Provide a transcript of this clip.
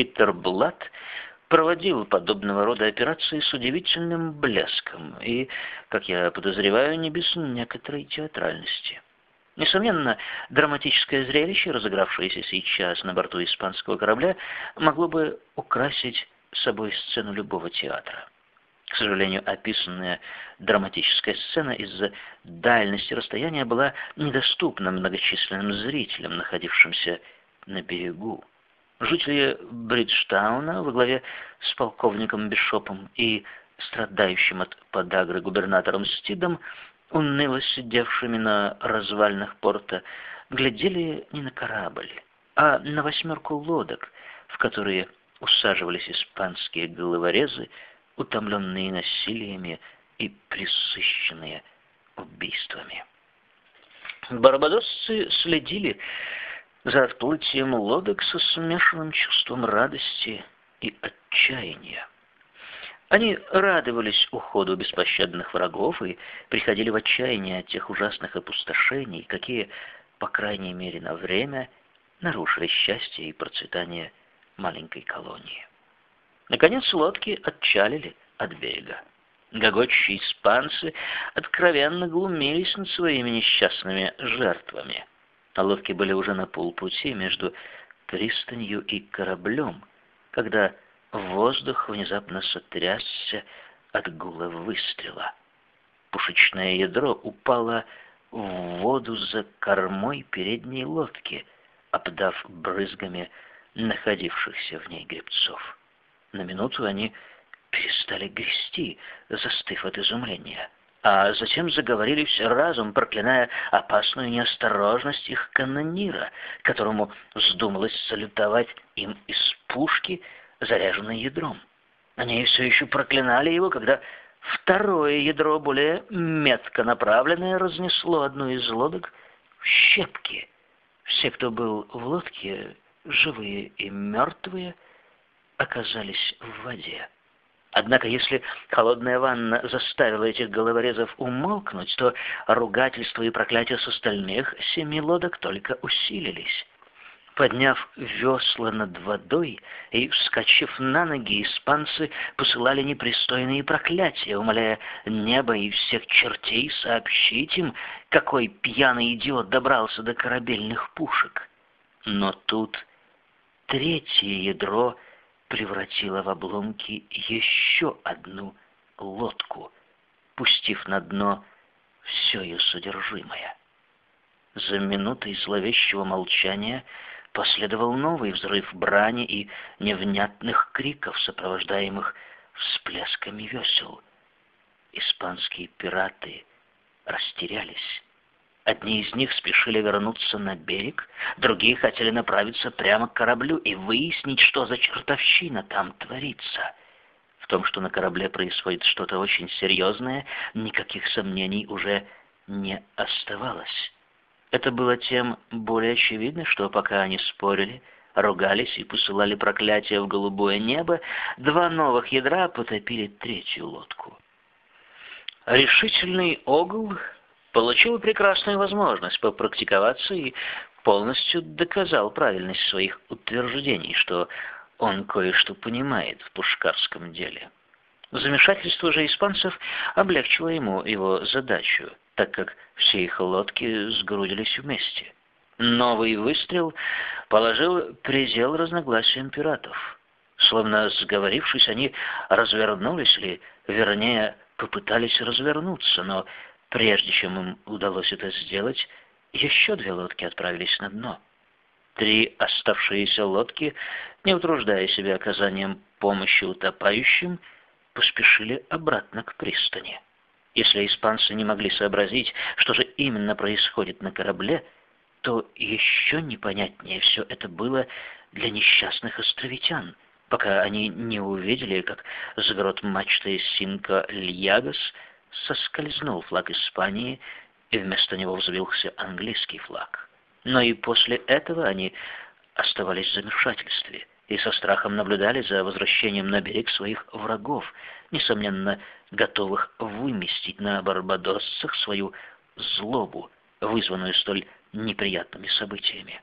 Питер Блад проводил подобного рода операции с удивительным блеском и, как я подозреваю, не без некоторой театральности. Несомненно, драматическое зрелище, разыгравшееся сейчас на борту испанского корабля, могло бы украсить собой сцену любого театра. К сожалению, описанная драматическая сцена из-за дальности расстояния была недоступна многочисленным зрителям, находившимся на берегу. Жители Бриджтауна во главе с полковником Бишопом и страдающим от подагры губернатором Стидом уныло сидевшими на развалинах порта, глядели не на корабль, а на восьмерку лодок, в которые усаживались испанские головорезы, утомленные насилиями и присыщенные убийствами. Барбадосцы следили за отплытием лодок со смешанным чувством радости и отчаяния. Они радовались уходу беспощадных врагов и приходили в отчаяние от тех ужасных опустошений, какие, по крайней мере на время, нарушили счастье и процветание маленькой колонии. Наконец лодки отчалили от берега. Гогочие испанцы откровенно глумились над своими несчастными жертвами. А лодки были уже на полпути между пристанью и кораблем, когда Воздух внезапно сотрясся от гула выстрела. Пушечное ядро упало в воду за кормой передней лодки, обдав брызгами находившихся в ней гребцов. На минуту они перестали грести, застыв от изумления, а затем заговорили все разом, проклиная опасную неосторожность их канонира, которому вздумалось салютовать им из пушки — заряженный ядром. Они все еще проклинали его, когда второе ядро, более метко направленное, разнесло одну из лодок в щепки. Все, кто был в лодке, живые и мертвые, оказались в воде. Однако, если холодная ванна заставила этих головорезов умолкнуть, то ругательства и проклятия с остальных семи лодок только усилились. Подняв весла над водой и вскочив на ноги, испанцы посылали непристойные проклятия, умоляя небо и всех чертей сообщить им, какой пьяный идиот добрался до корабельных пушек. Но тут третье ядро превратило в обломки еще одну лодку, пустив на дно все ее содержимое. За минутой зловещего молчания Последовал новый взрыв брани и невнятных криков, сопровождаемых всплесками весел. Испанские пираты растерялись. Одни из них спешили вернуться на берег, другие хотели направиться прямо к кораблю и выяснить, что за чертовщина там творится. В том, что на корабле происходит что-то очень серьезное, никаких сомнений уже не оставалось. Это было тем более очевидно, что пока они спорили, ругались и посылали проклятия в голубое небо, два новых ядра потопили третью лодку. Решительный Огл получил прекрасную возможность попрактиковаться и полностью доказал правильность своих утверждений, что он кое-что понимает в пушкарском деле. Замешательство же испанцев облегчило ему его задачу, так как все их лодки сгрудились вместе. Новый выстрел положил предел разногласиям пиратов. Словно сговорившись, они развернулись, или, вернее, попытались развернуться, но прежде чем им удалось это сделать, еще две лодки отправились на дно. Три оставшиеся лодки, не утруждая себя оказанием помощи утопающим, поспешили обратно к пристани. Если испанцы не могли сообразить, что же именно происходит на корабле, то еще непонятнее все это было для несчастных островитян, пока они не увидели, как с грот мачты Синка Льягас соскользнул флаг Испании, и вместо него взвился английский флаг. Но и после этого они оставались в замешательстве и со страхом наблюдали за возвращением на берег своих врагов, несомненно, готовых выместить на барбадосцах свою злобу, вызванную столь неприятными событиями.